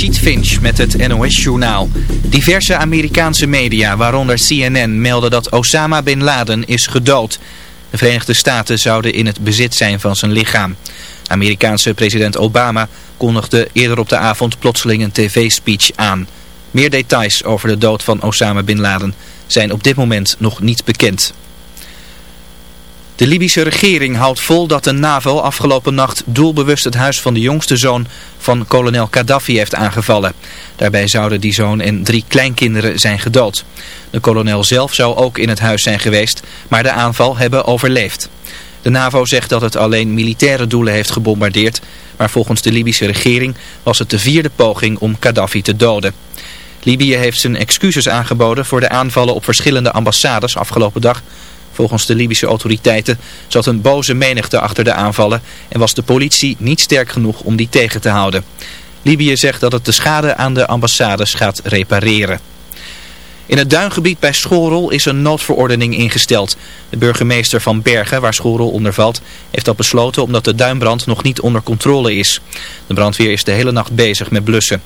Cheat Finch met het NOS-journaal. Diverse Amerikaanse media, waaronder CNN, melden dat Osama Bin Laden is gedood. De Verenigde Staten zouden in het bezit zijn van zijn lichaam. Amerikaanse president Obama kondigde eerder op de avond plotseling een tv-speech aan. Meer details over de dood van Osama Bin Laden zijn op dit moment nog niet bekend. De Libische regering houdt vol dat de NAVO afgelopen nacht doelbewust het huis van de jongste zoon van kolonel Gaddafi heeft aangevallen. Daarbij zouden die zoon en drie kleinkinderen zijn gedood. De kolonel zelf zou ook in het huis zijn geweest, maar de aanval hebben overleefd. De NAVO zegt dat het alleen militaire doelen heeft gebombardeerd, maar volgens de Libische regering was het de vierde poging om Gaddafi te doden. Libië heeft zijn excuses aangeboden voor de aanvallen op verschillende ambassades afgelopen dag Volgens de Libische autoriteiten zat een boze menigte achter de aanvallen en was de politie niet sterk genoeg om die tegen te houden. Libië zegt dat het de schade aan de ambassades gaat repareren. In het duingebied bij Schorel is een noodverordening ingesteld. De burgemeester van Bergen, waar Schorel onder valt, heeft dat besloten omdat de duinbrand nog niet onder controle is. De brandweer is de hele nacht bezig met blussen.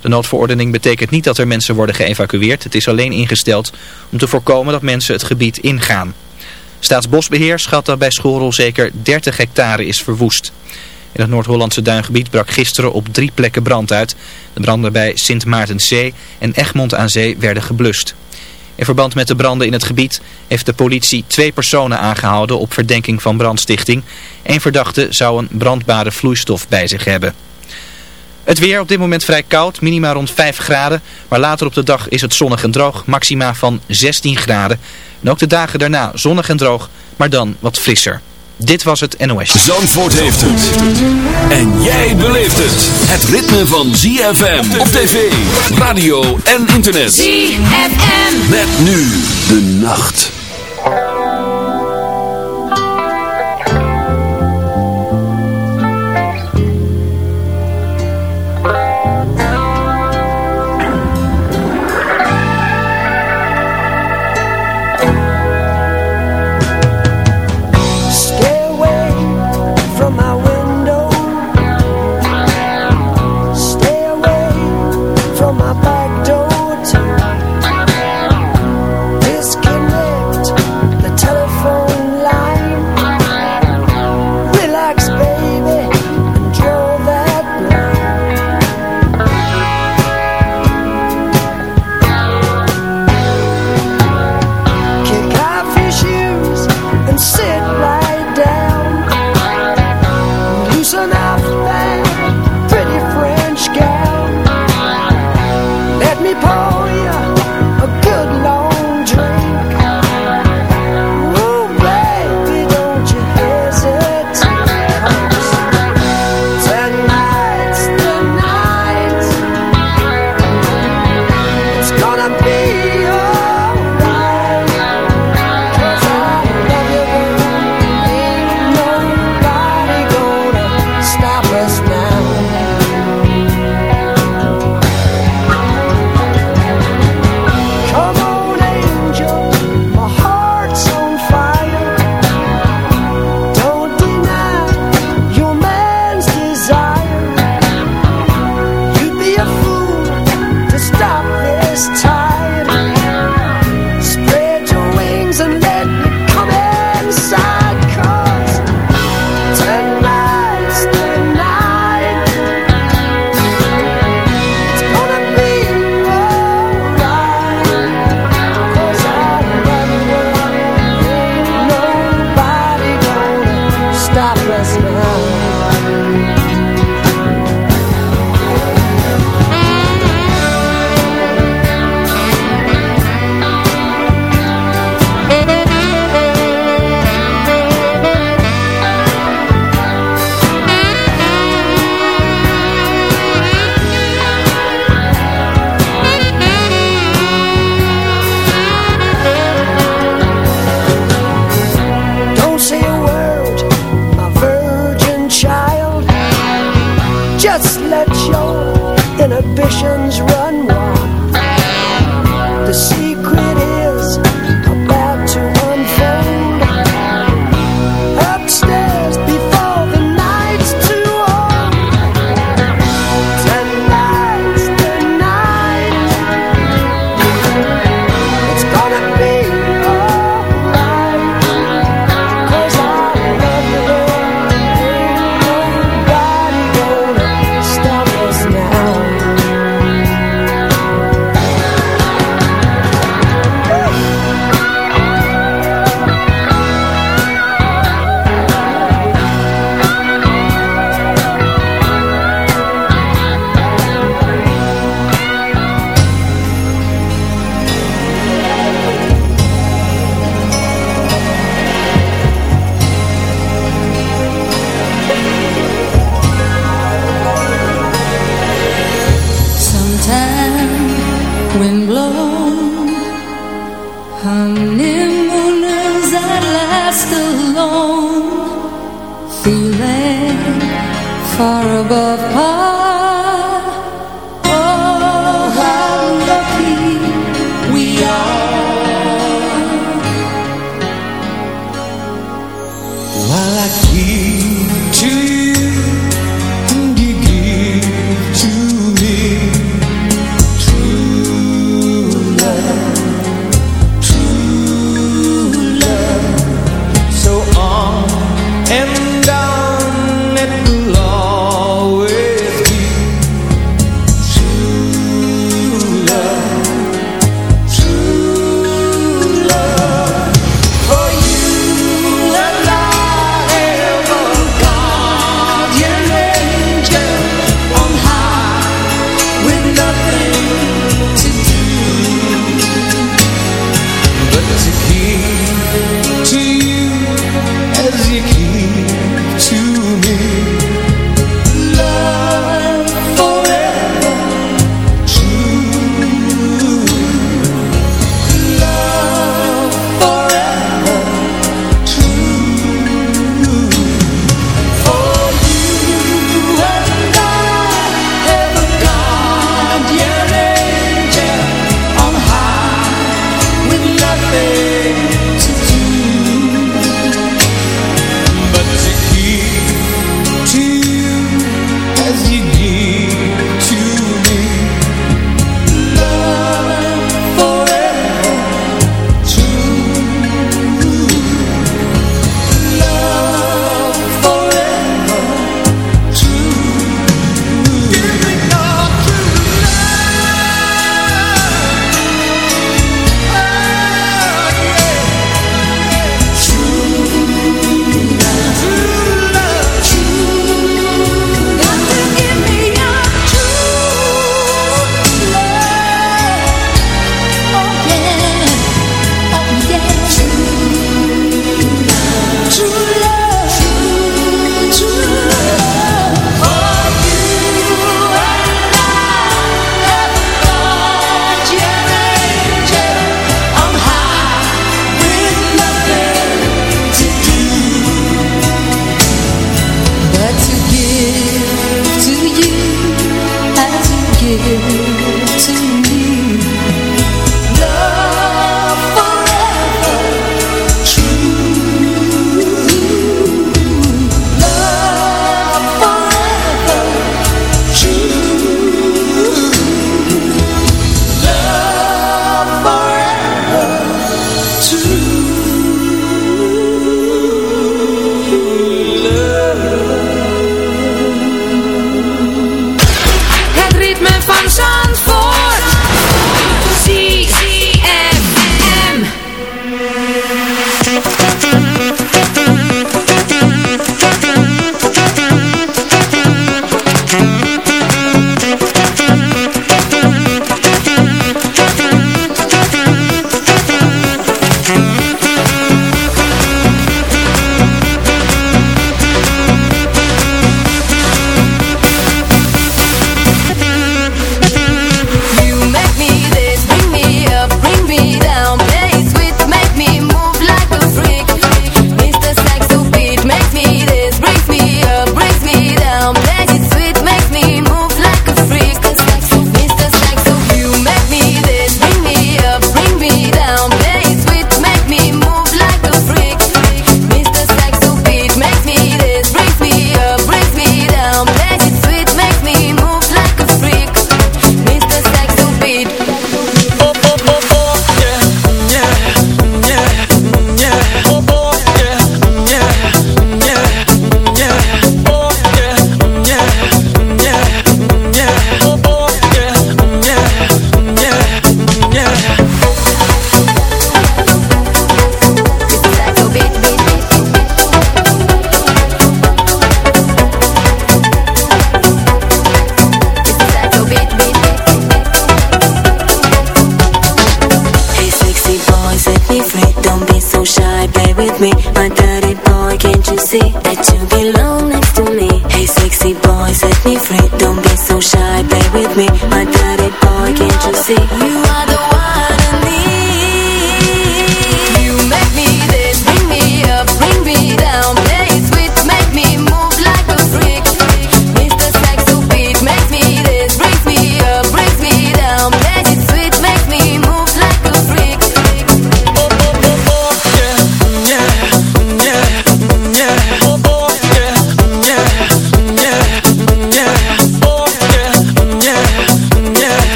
De noodverordening betekent niet dat er mensen worden geëvacueerd. Het is alleen ingesteld om te voorkomen dat mensen het gebied ingaan. Staatsbosbeheer schat dat bij Schorel zeker 30 hectare is verwoest. In het Noord-Hollandse duingebied brak gisteren op drie plekken brand uit. De branden bij Sint Maartenszee en Egmond aan Zee werden geblust. In verband met de branden in het gebied heeft de politie twee personen aangehouden op verdenking van brandstichting. Eén verdachte zou een brandbare vloeistof bij zich hebben. Het weer op dit moment vrij koud, minima rond 5 graden. Maar later op de dag is het zonnig en droog, maxima van 16 graden. En ook de dagen daarna zonnig en droog, maar dan wat frisser. Dit was het NOS. Zandvoort heeft het. En jij beleeft het. Het ritme van ZFM op tv, radio en internet. ZFM. Met nu de nacht.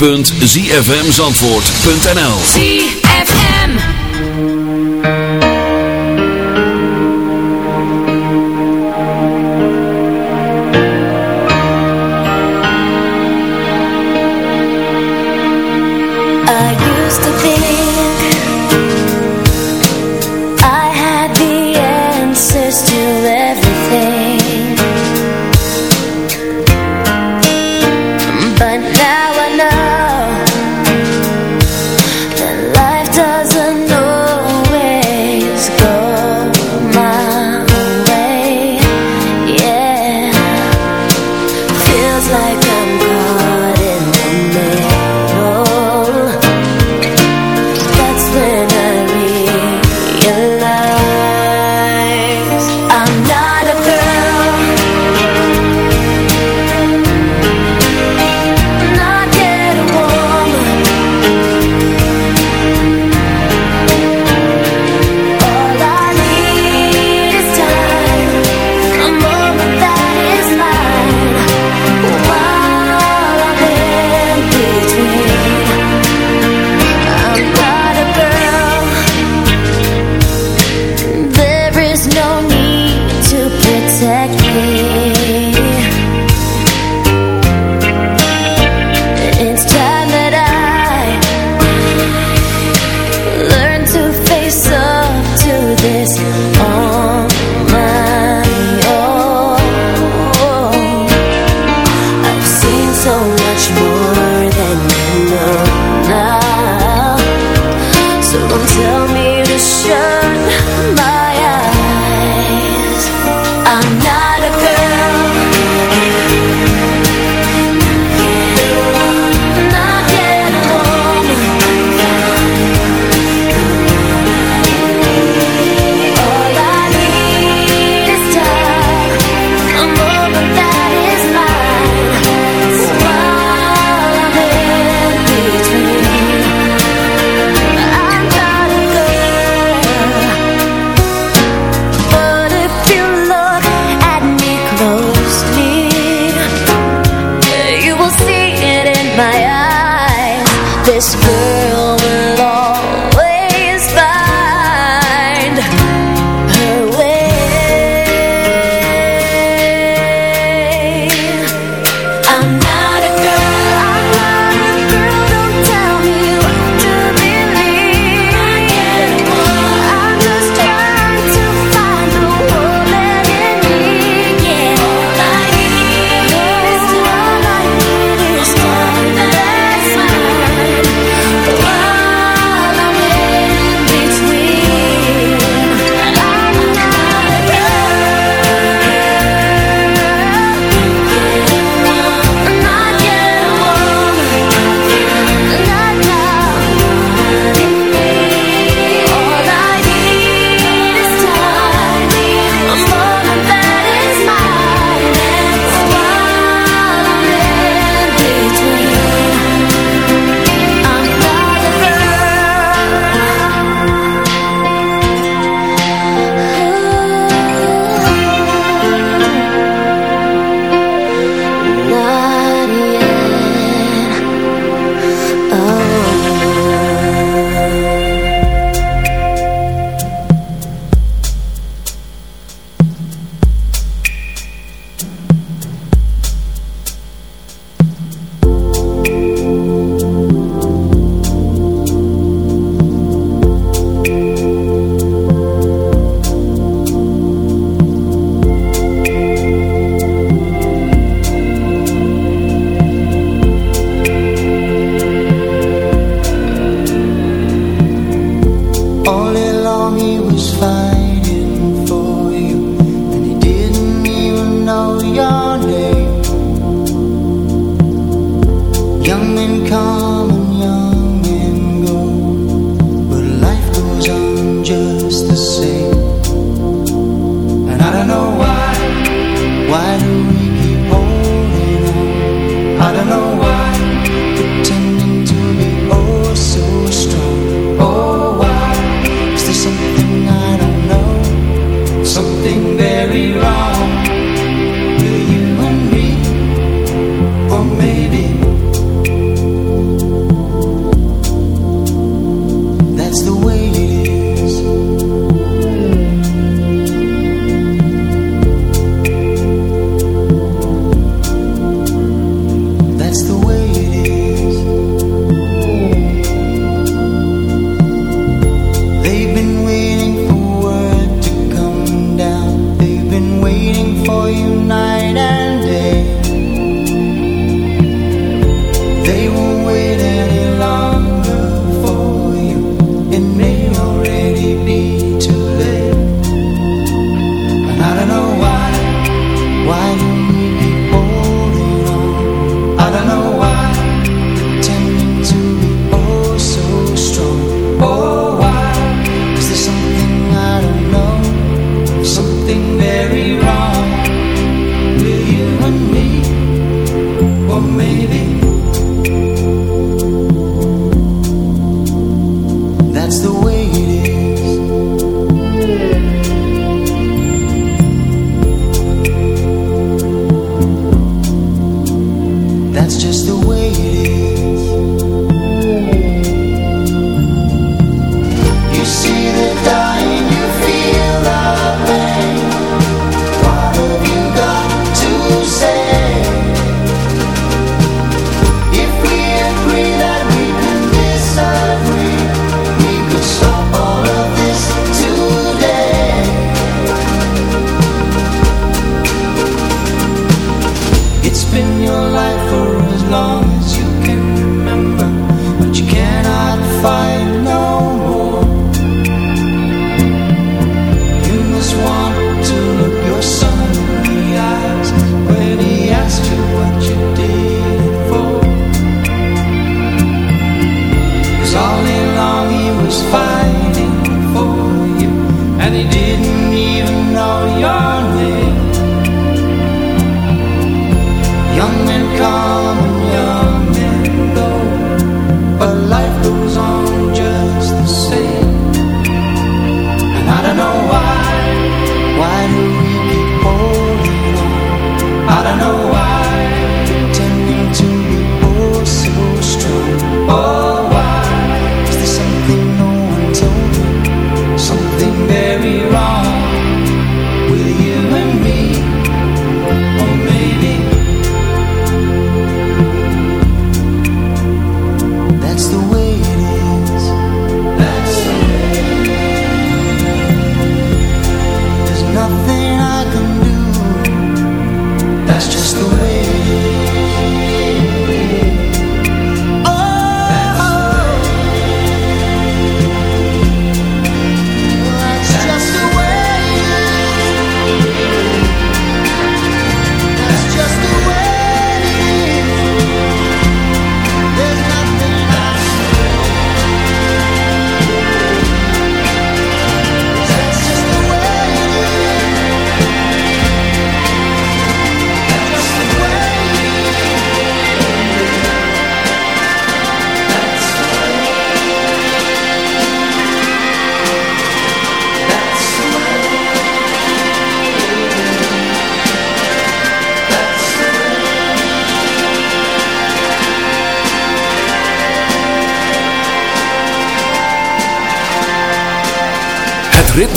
www.zfmzandvoort.nl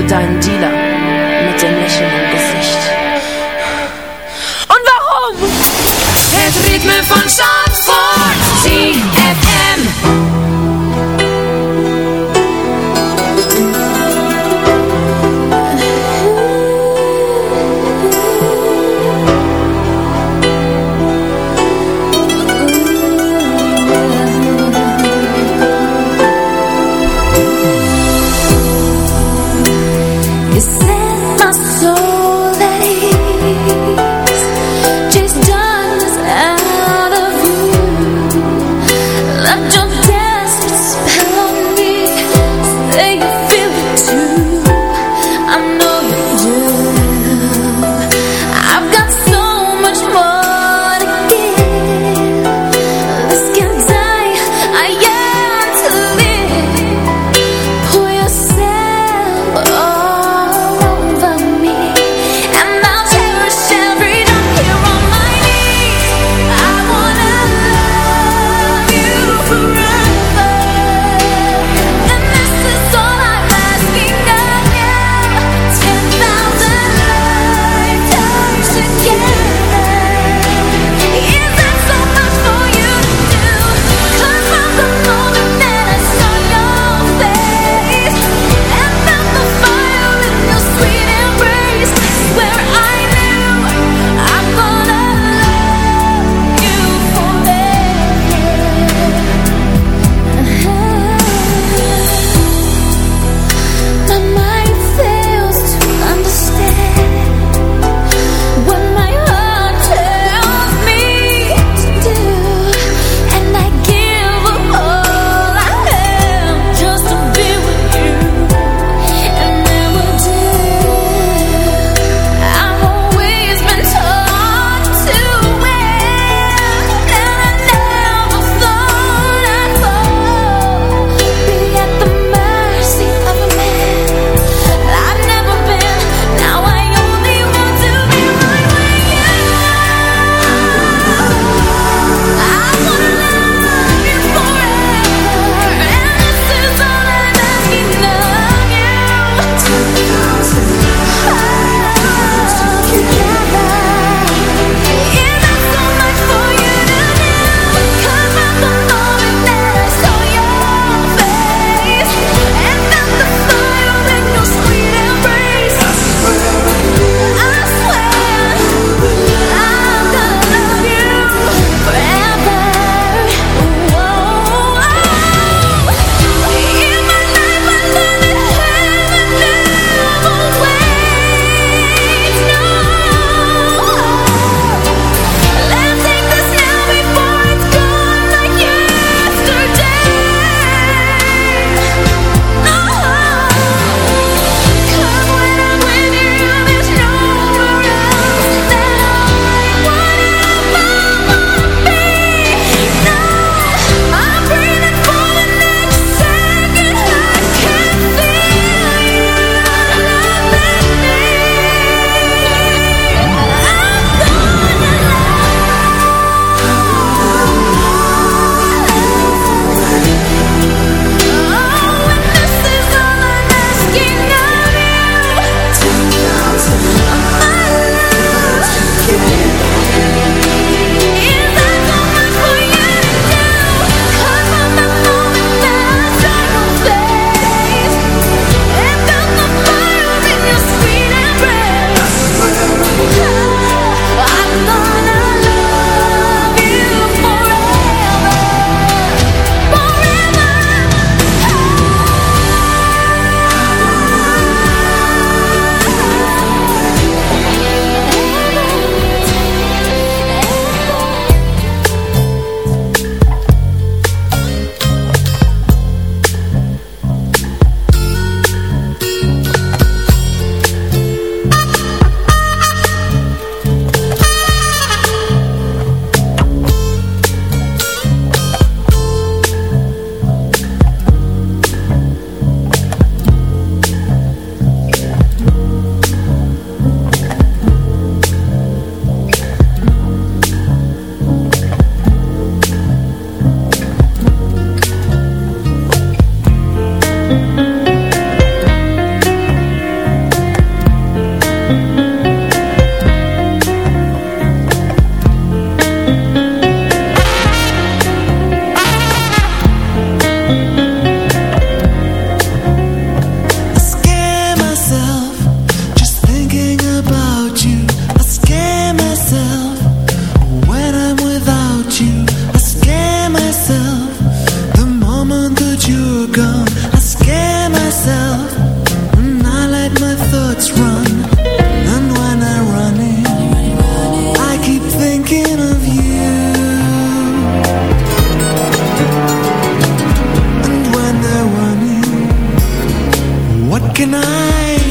für deinen Dealer mit dem Lächeln im Gesicht. Und warum? Mit Rhythmen von Stanford, sie can I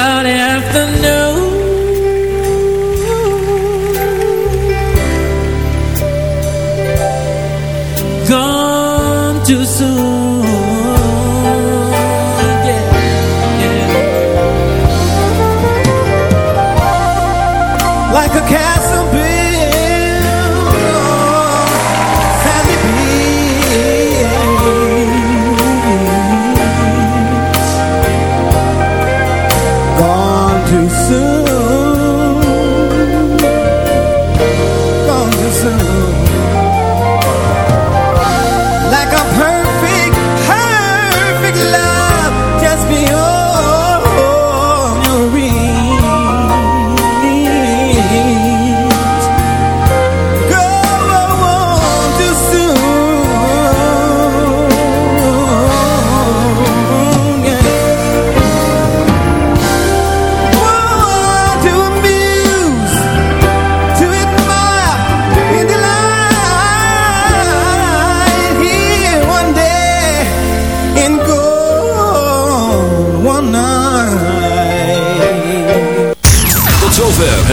about it.